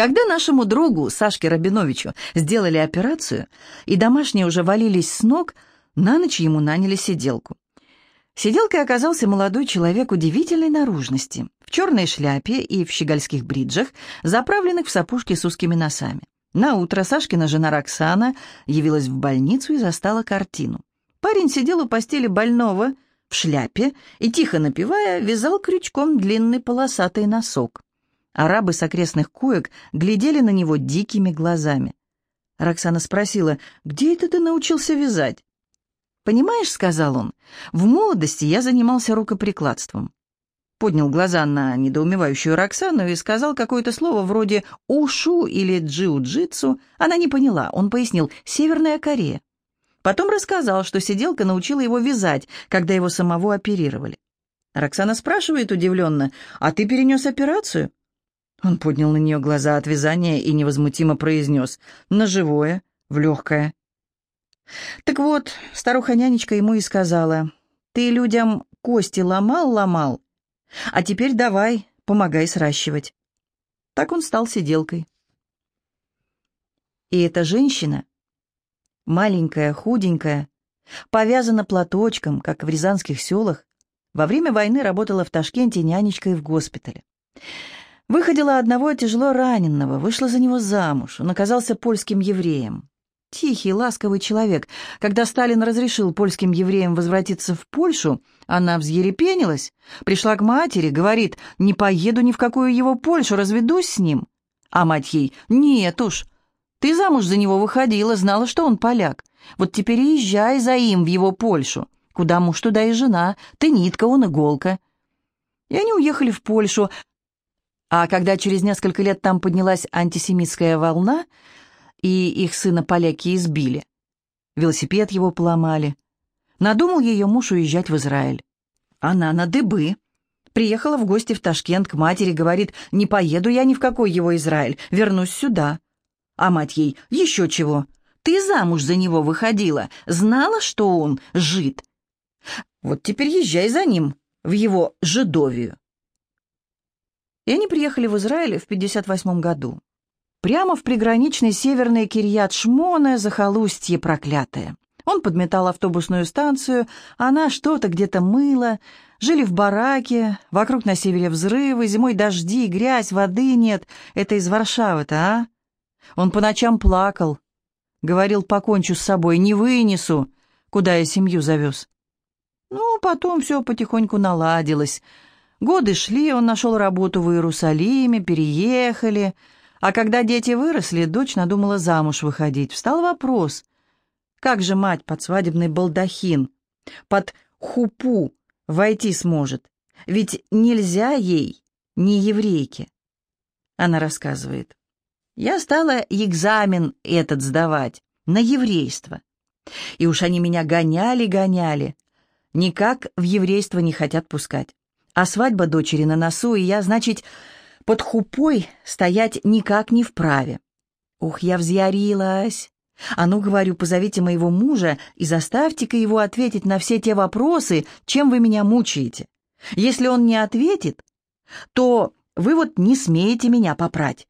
Когда нашему другу Сашке Рабиновичу сделали операцию, и домашние уже валились с ног, на ночь ему наняли сиделку. Сиделкой оказался молодой человек удивительной наружности, в черной шляпе и в щегольских бриджах, заправленных в сапушки с узкими носами. На утро Сашкина жена Роксана явилась в больницу и застала картину. Парень сидел у постели больного в шляпе и, тихо напевая, вязал крючком длинный полосатый носок. Арабы с окрестных коек глядели на него дикими глазами. Роксана спросила, «Где это ты научился вязать?» «Понимаешь, — сказал он, — в молодости я занимался рукоприкладством». Поднял глаза на недоумевающую Роксану и сказал какое-то слово вроде «ушу» или «джиу-джитсу». Она не поняла. Он пояснил «Северная Корея». Потом рассказал, что сиделка научила его вязать, когда его самого оперировали. Роксана спрашивает удивленно, «А ты перенес операцию?» Он поднял на нее глаза от вязания и невозмутимо произнес «На живое, в легкое». Так вот, старуха-нянечка ему и сказала «Ты людям кости ломал-ломал, а теперь давай, помогай сращивать». Так он стал сиделкой. И эта женщина, маленькая, худенькая, повязана платочком, как в рязанских селах, во время войны работала в Ташкенте нянечкой в госпитале. Выходила одного тяжело раненного, вышла за него замуж. Он оказался польским евреем. Тихий, ласковый человек. Когда Сталин разрешил польским евреям возвратиться в Польшу, она взъерепенилась, пришла к матери, говорит, «Не поеду ни в какую его Польшу, разведусь с ним». А мать ей, «Нет уж, ты замуж за него выходила, знала, что он поляк. Вот теперь езжай за им в его Польшу. Куда муж, туда и жена, ты нитка, он иголка». И они уехали в Польшу, а когда через несколько лет там поднялась антисемитская волна, и их сына поляки избили, велосипед его поломали, надумал ее муж уезжать в Израиль. Она на дыбы. Приехала в гости в Ташкент к матери, говорит, «Не поеду я ни в какой его Израиль, вернусь сюда». А мать ей, «Еще чего? Ты замуж за него выходила, знала, что он жид? Вот теперь езжай за ним в его жидовию». И они приехали в Израиль в 58 году. Прямо в приграничной северной Кирьят-Шмоне захолустье проклятое. Он подметал автобусную станцию, она что-то где-то мыла, жили в бараке, вокруг на севере взрывы, зимой дожди, грязь, воды нет. Это из Варшавы-то, а? Он по ночам плакал. Говорил, покончу с собой, не вынесу, куда я семью завез. Ну, потом все потихоньку наладилось. Годы шли, он нашел работу в Иерусалиме, переехали. А когда дети выросли, дочь надумала замуж выходить. Встал вопрос, как же мать под свадебный балдахин, под хупу войти сможет? Ведь нельзя ей, не еврейке. Она рассказывает. Я стала экзамен этот сдавать на еврейство. И уж они меня гоняли-гоняли. Никак в еврейство не хотят пускать. А свадьба дочери на носу, и я, значит, под хупой стоять никак не вправе. Ух, я взъярилась. А ну, говорю, позовите моего мужа и заставьте-ка его ответить на все те вопросы, чем вы меня мучаете. Если он не ответит, то вы вот не смеете меня попрать.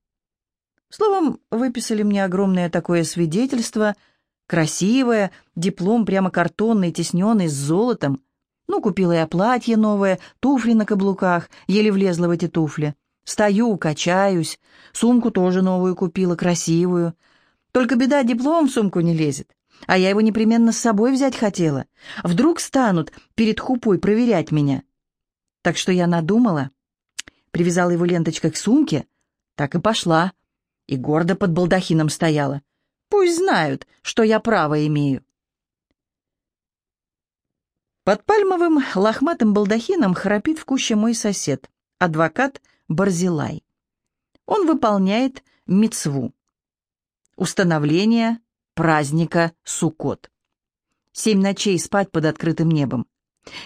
Словом, выписали мне огромное такое свидетельство, красивое, диплом прямо картонный, тесненный, с золотом. Ну, купила я платье новое, туфли на каблуках, еле влезла в эти туфли. Стою, качаюсь, сумку тоже новую купила, красивую. Только беда, диплом в сумку не лезет. А я его непременно с собой взять хотела. Вдруг станут перед хупой проверять меня. Так что я надумала, привязала его ленточкой к сумке, так и пошла, и гордо под балдахином стояла. Пусть знают, что я право имею. Под пальмовым лохматым балдахином храпит в куще мой сосед, адвокат Барзилай. Он выполняет мицву. Установление праздника Суккот. Семь ночей спать под открытым небом.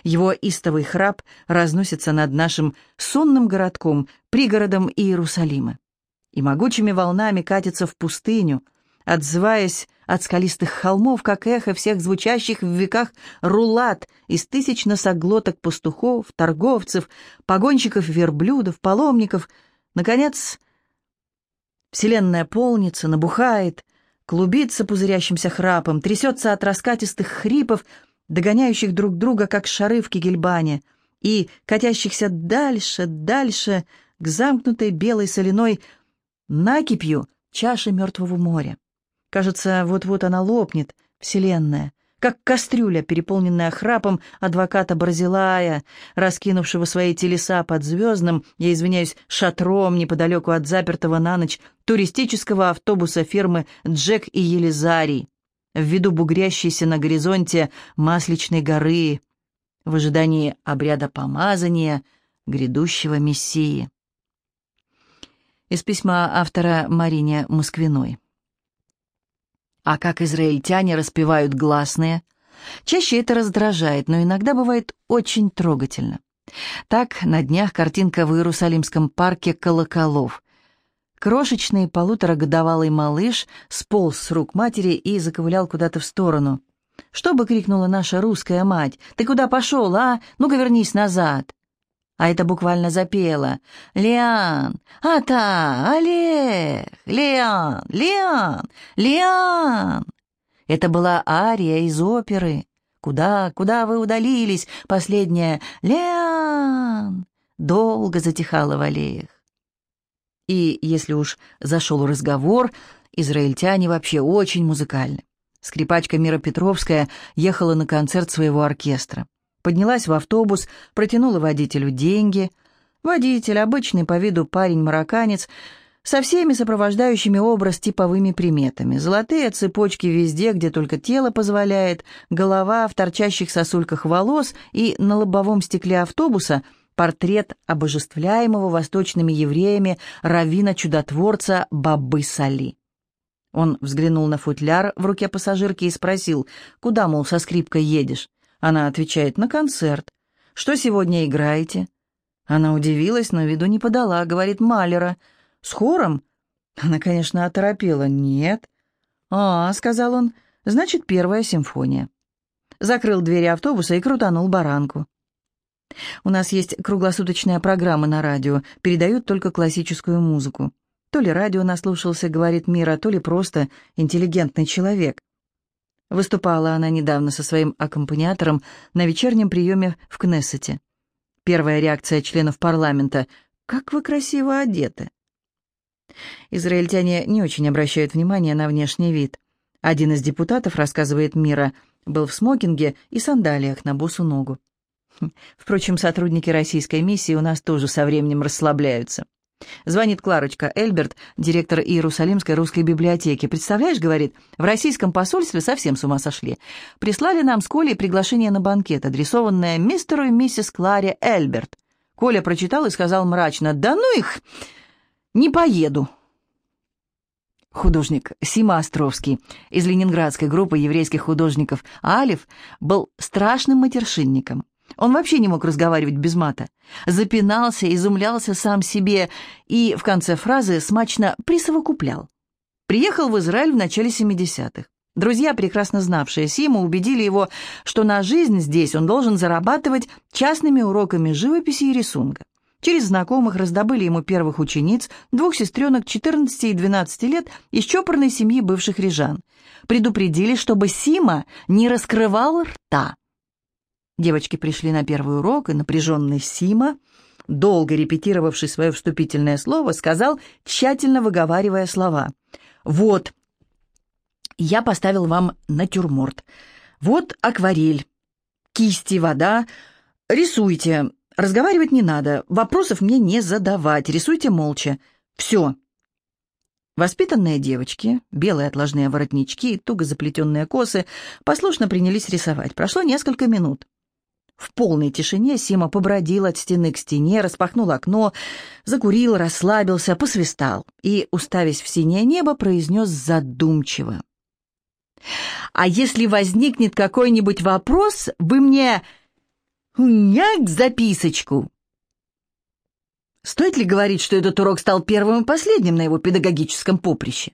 Его истовый храп разносится над нашим сонным городком, пригородом Иерусалима. И могучими волнами катится в пустыню, отзываясь от скалистых холмов, как эхо всех звучащих в веках рулат из тысяч носоглоток пастухов, торговцев, погонщиков верблюдов, паломников, наконец, Вселенная полнится, набухает, клубится пузырящимся храпом, трясется от раскатистых хрипов, догоняющих друг друга, как шары в кегельбане, и катящихся дальше, дальше к замкнутой белой соляной накипью чаши мертвого моря. Кажется, вот-вот она лопнет, Вселенная, как кастрюля, переполненная храпом адвоката Барзилая, раскинувшего свои телеса под звездным, я извиняюсь, шатром неподалеку от запертого на ночь туристического автобуса фирмы «Джек и Елизарий», виду бугрящейся на горизонте Масличной горы, в ожидании обряда помазания грядущего Мессии. Из письма автора Марине Москвиной. А как израильтяне распевают гласные? Чаще это раздражает, но иногда бывает очень трогательно. Так, на днях картинка в Иерусалимском парке колоколов. Крошечный полуторагодовалый малыш сполз с рук матери и заковылял куда-то в сторону. «Что бы крикнула наша русская мать? Ты куда пошел, а? Ну-ка вернись назад!» А это буквально запело. «Лиан! Ата! Олег! Лиан! Лиан! Лиан!» Это была ария из оперы. «Куда, куда вы удалились?» Последняя «Лиан!» Долго затихала в аллеях. И если уж зашел разговор, израильтяне вообще очень музыкальны. Скрипачка Мира Петровская ехала на концерт своего оркестра. Поднялась в автобус, протянула водителю деньги. Водитель, обычный по виду парень-марокканец, со всеми сопровождающими образ типовыми приметами. Золотые цепочки везде, где только тело позволяет, голова в торчащих сосульках волос и на лобовом стекле автобуса портрет обожествляемого восточными евреями равина-чудотворца Бабы Сали. Он взглянул на футляр в руке пассажирки и спросил, куда, мол, со скрипкой едешь? Она отвечает, на концерт. Что сегодня играете? Она удивилась, но виду не подала, говорит Малера. С хором? Она, конечно, оторопела. Нет. А, сказал он, значит, первая симфония. Закрыл двери автобуса и крутанул баранку. У нас есть круглосуточная программа на радио, передают только классическую музыку. То ли радио наслушался, говорит Мира, то ли просто интеллигентный человек. Выступала она недавно со своим аккомпаниатором на вечернем приеме в Кнессете. Первая реакция членов парламента «Как вы красиво одеты!» Израильтяне не очень обращают внимание на внешний вид. Один из депутатов, рассказывает Мира, был в смокинге и сандалиях на босу ногу. Впрочем, сотрудники российской миссии у нас тоже со временем расслабляются. Звонит Кларочка Эльберт, директор Иерусалимской русской библиотеки. «Представляешь, — говорит, — в российском посольстве совсем с ума сошли. Прислали нам с Колей приглашение на банкет, адресованное мистеру и миссис Кларе Эльберт. Коля прочитал и сказал мрачно, «Да ну их! Не поеду!» Художник Сима Островский из ленинградской группы еврейских художников «Алиф» был страшным матершинником. Он вообще не мог разговаривать без мата. Запинался, изумлялся сам себе и в конце фразы смачно присовокуплял. Приехал в Израиль в начале 70-х. Друзья, прекрасно знавшие Симу, убедили его, что на жизнь здесь он должен зарабатывать частными уроками живописи и рисунка. Через знакомых раздобыли ему первых учениц, двух сестренок 14 и 12 лет из чопорной семьи бывших рижан. Предупредили, чтобы Сима не раскрывал рта. Девочки пришли на первый урок, и напряженный Сима, долго репетировавший свое вступительное слово, сказал, тщательно выговаривая слова. «Вот, я поставил вам натюрморт. Вот акварель, кисти, вода. Рисуйте. Разговаривать не надо, вопросов мне не задавать, рисуйте молча. Все». Воспитанные девочки, белые отложные воротнички, туго заплетенные косы, послушно принялись рисовать. Прошло несколько минут. В полной тишине Сима побродил от стены к стене, распахнул окно, закурил, расслабился, посвистал и, уставясь в синее небо, произнес задумчиво. «А если возникнет какой-нибудь вопрос, вы мне уняк записочку!» Стоит ли говорить, что этот урок стал первым и последним на его педагогическом поприще?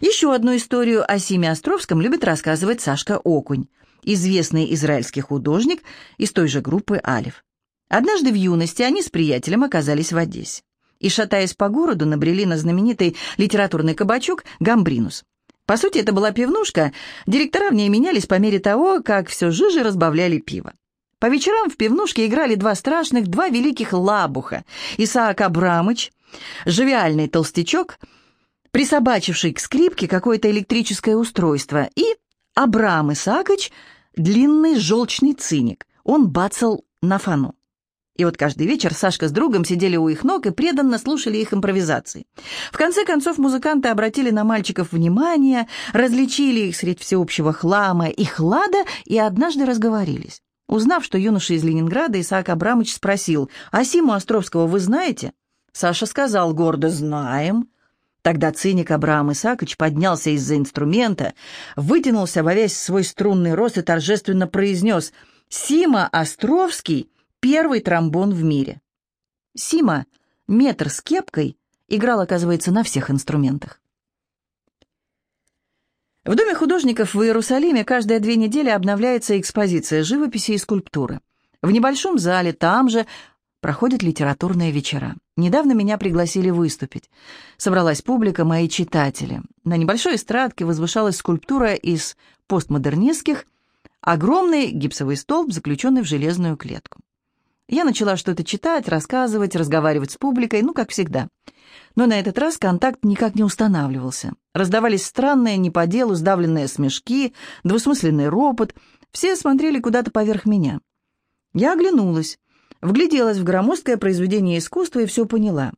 Еще одну историю о Симе Островском любит рассказывать Сашка Окунь известный израильский художник из той же группы «Алиф». Однажды в юности они с приятелем оказались в Одессе. и, шатаясь по городу, набрели на знаменитый литературный кабачок «Гамбринус». По сути, это была пивнушка, директора в ней менялись по мере того, как все жиже разбавляли пиво. По вечерам в пивнушке играли два страшных, два великих лабуха. Исаак Абрамыч, живиальный толстячок, присобачивший к скрипке какое-то электрическое устройство, и Абрам Исаакович, длинный желчный циник. Он бацал на фану. И вот каждый вечер Сашка с другом сидели у их ног и преданно слушали их импровизации. В конце концов музыканты обратили на мальчиков внимание, различили их средь всеобщего хлама и хлада и однажды разговорились. Узнав, что юноша из Ленинграда, Исаак Абрамович спросил, «А Симу Островского вы знаете?» Саша сказал гордо, «Знаем». Тогда циник Абрам Исаакович поднялся из-за инструмента, вытянулся во весь свой струнный рост и торжественно произнес «Сима Островский — первый тромбон в мире». Сима, метр с кепкой, играл, оказывается, на всех инструментах. В Доме художников в Иерусалиме каждые две недели обновляется экспозиция живописи и скульптуры. В небольшом зале там же проходят литературные вечера. Недавно меня пригласили выступить. Собралась публика, мои читатели. На небольшой эстрадке возвышалась скульптура из постмодернистских, огромный гипсовый столб, заключенный в железную клетку. Я начала что-то читать, рассказывать, разговаривать с публикой, ну, как всегда. Но на этот раз контакт никак не устанавливался. Раздавались странные, не по делу, сдавленные смешки, двусмысленный ропот. Все смотрели куда-то поверх меня. Я оглянулась. Вгляделась в громоздкое произведение искусства и все поняла.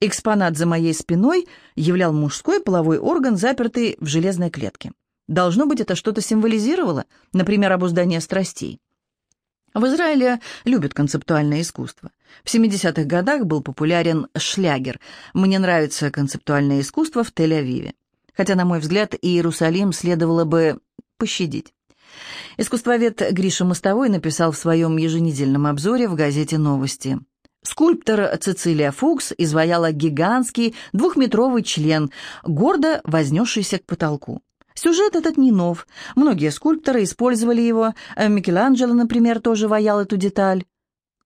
Экспонат за моей спиной являл мужской половой орган, запертый в железной клетке. Должно быть, это что-то символизировало, например, обуздание страстей. В Израиле любят концептуальное искусство. В 70-х годах был популярен шлягер «Мне нравится концептуальное искусство в Тель-Авиве». Хотя, на мой взгляд, Иерусалим следовало бы пощадить. Искусствовед Гриша Мостовой написал в своем еженедельном обзоре в газете «Новости». Скульптор Цицилия Фукс изваяла гигантский двухметровый член, гордо вознесшийся к потолку. Сюжет этот не нов. Многие скульпторы использовали его. Микеланджело, например, тоже ваял эту деталь.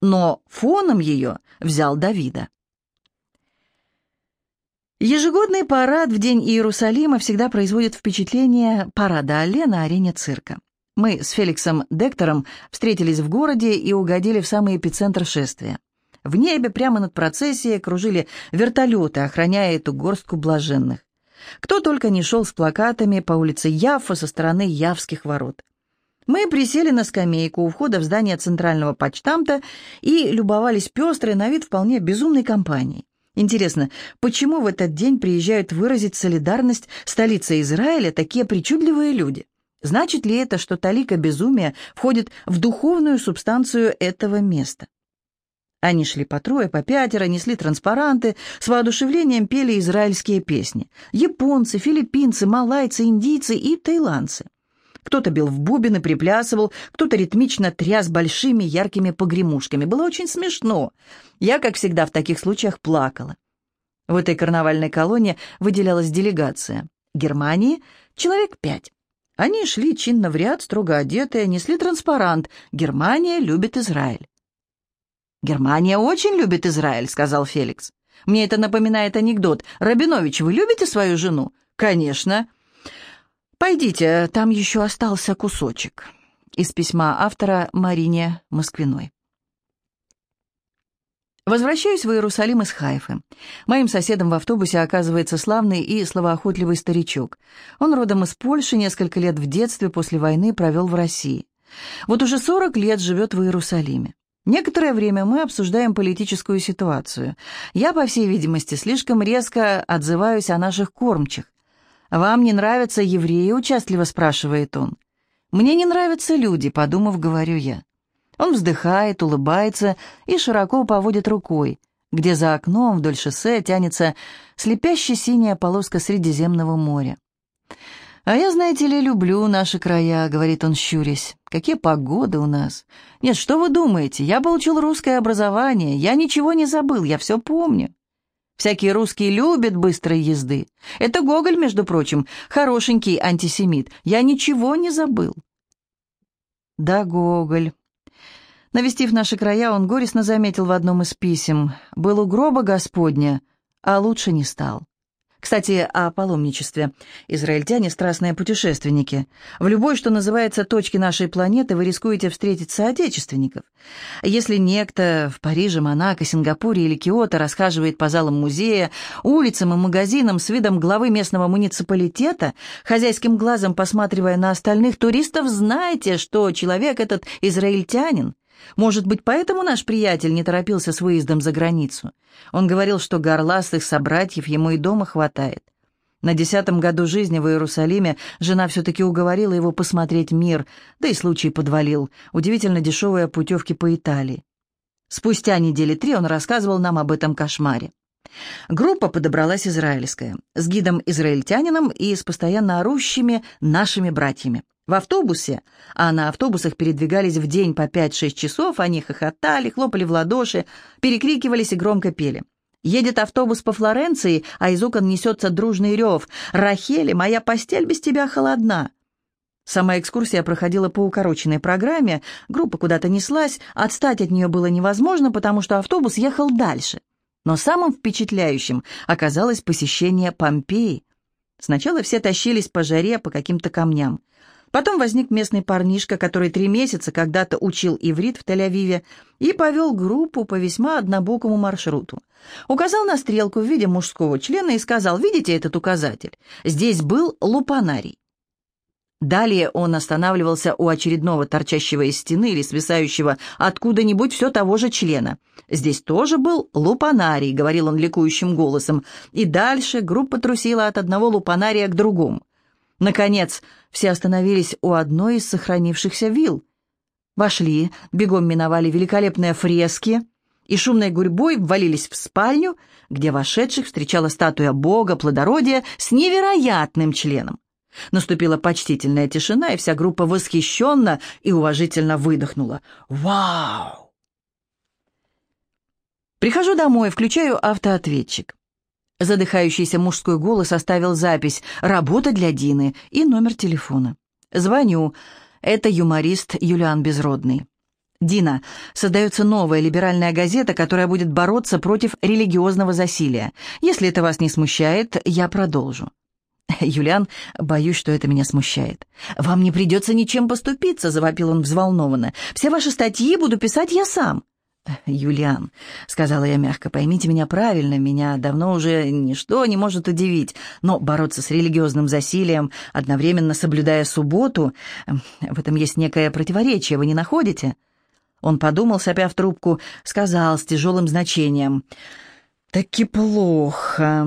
Но фоном ее взял Давида. Ежегодный парад в День Иерусалима всегда производит впечатление парада Алле на арене цирка. Мы с Феликсом Дектором встретились в городе и угодили в самый эпицентр шествия. В небе прямо над процессией кружили вертолеты, охраняя эту горстку блаженных. Кто только не шел с плакатами по улице Яффа со стороны Явских ворот. Мы присели на скамейку у входа в здание центрального почтамта и любовались пестрой на вид вполне безумной компанией. Интересно, почему в этот день приезжают выразить солидарность столице Израиля такие причудливые люди? Значит ли это, что талика безумия входит в духовную субстанцию этого места? Они шли по трое, по пятеро, несли транспаранты, с воодушевлением пели израильские песни. Японцы, филиппинцы, малайцы, индийцы и таиландцы. Кто-то бил в бубен и приплясывал, кто-то ритмично тряс большими яркими погремушками. Было очень смешно. Я, как всегда, в таких случаях плакала. В этой карнавальной колонне выделялась делегация. Германии человек пять. Они шли чинно в ряд, строго одетые, несли транспарант «Германия любит Израиль». «Германия очень любит Израиль», — сказал Феликс. «Мне это напоминает анекдот. Рабинович, вы любите свою жену?» «Конечно». «Пойдите, там еще остался кусочек». Из письма автора Марине Москвиной. Возвращаюсь в Иерусалим из Хайфы. Моим соседом в автобусе оказывается славный и словоохотливый старичок. Он родом из Польши, несколько лет в детстве после войны провел в России. Вот уже 40 лет живет в Иерусалиме. Некоторое время мы обсуждаем политическую ситуацию. Я, по всей видимости, слишком резко отзываюсь о наших кормчих. «Вам не нравятся евреи?» — участливо спрашивает он. «Мне не нравятся люди», — подумав, говорю я. Он вздыхает, улыбается и широко поводит рукой, где за окном вдоль шоссе тянется слепящая синяя полоска Средиземного моря. «А я, знаете ли, люблю наши края», — говорит он, щурясь. «Какие погоды у нас! Нет, что вы думаете? Я получил русское образование, я ничего не забыл, я все помню. Всякие русские любят быстрой езды. Это Гоголь, между прочим, хорошенький антисемит. Я ничего не забыл. Да, Гоголь. Навестив наши края, он горестно заметил в одном из писем «Был у гроба Господня, а лучше не стал». Кстати, о паломничестве. Израильтяне – страстные путешественники. В любой, что называется, точке нашей планеты вы рискуете встретить соотечественников. Если некто в Париже, Монако, Сингапуре или Киото расхаживает по залам музея, улицам и магазинам с видом главы местного муниципалитета, хозяйским глазом посматривая на остальных туристов, знайте, что человек этот израильтянин. Может быть, поэтому наш приятель не торопился с выездом за границу. Он говорил, что горластых собратьев ему и дома хватает. На десятом году жизни в Иерусалиме жена все-таки уговорила его посмотреть мир, да и случай подвалил. Удивительно дешевые путевки по Италии. Спустя недели три он рассказывал нам об этом кошмаре. Группа подобралась израильская, с гидом-израильтянином и с постоянно орущими нашими братьями. В автобусе, а на автобусах передвигались в день по 5-6 часов, они хохотали, хлопали в ладоши, перекрикивались и громко пели. Едет автобус по Флоренции, а из окон несется дружный рев. «Рахели, моя постель без тебя холодна!» Сама экскурсия проходила по укороченной программе, группа куда-то неслась, отстать от нее было невозможно, потому что автобус ехал дальше. Но самым впечатляющим оказалось посещение Помпеи. Сначала все тащились по жаре по каким-то камням. Потом возник местный парнишка, который три месяца когда-то учил иврит в Тель-Авиве и повел группу по весьма однобокому маршруту. Указал на стрелку в виде мужского члена и сказал, «Видите этот указатель? Здесь был лупанарий». Далее он останавливался у очередного торчащего из стены или свисающего откуда-нибудь все того же члена. «Здесь тоже был лупанарий», — говорил он ликующим голосом. И дальше группа трусила от одного лупанария к другому. Наконец, все остановились у одной из сохранившихся вилл. Вошли, бегом миновали великолепные фрески и шумной гурьбой ввалились в спальню, где вошедших встречала статуя бога плодородия с невероятным членом. Наступила почтительная тишина, и вся группа восхищенно и уважительно выдохнула. «Вау!» Прихожу домой, включаю автоответчик. Задыхающийся мужской голос оставил запись «Работа для Дины» и номер телефона. Звоню. Это юморист Юлиан Безродный. «Дина, создается новая либеральная газета, которая будет бороться против религиозного засилия. Если это вас не смущает, я продолжу». «Юлиан, боюсь, что это меня смущает». «Вам не придется ничем поступиться», — завопил он взволнованно. «Все ваши статьи буду писать я сам». «Юлиан», — сказала я мягко, — «поймите меня правильно, меня давно уже ничто не может удивить, но бороться с религиозным засилием, одновременно соблюдая субботу, в этом есть некое противоречие, вы не находите?» Он подумал, сопя в трубку, сказал с тяжелым значением, «Таки плохо.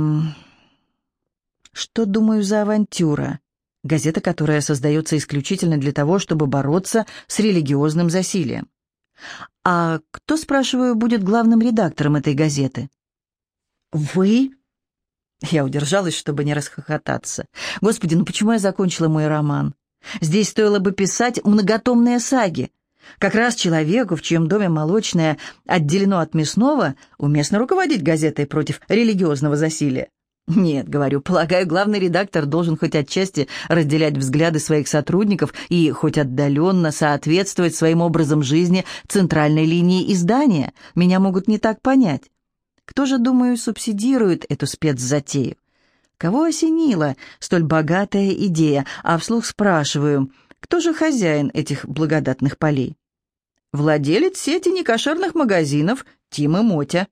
Что, думаю, за авантюра?» Газета, которая создается исключительно для того, чтобы бороться с религиозным засилием. «А кто, спрашиваю, будет главным редактором этой газеты?» «Вы?» Я удержалась, чтобы не расхохотаться. «Господи, ну почему я закончила мой роман? Здесь стоило бы писать многотомные саги. Как раз человеку, в чьем доме молочное отделено от мясного, уместно руководить газетой против религиозного засилия. Нет, говорю, полагаю, главный редактор должен хоть отчасти разделять взгляды своих сотрудников и хоть отдаленно соответствовать своим образом жизни центральной линии издания. Меня могут не так понять. Кто же, думаю, субсидирует эту спецзатею? Кого осенила столь богатая идея? А вслух спрашиваю, кто же хозяин этих благодатных полей? Владелец сети некошерных магазинов Тима Мотя.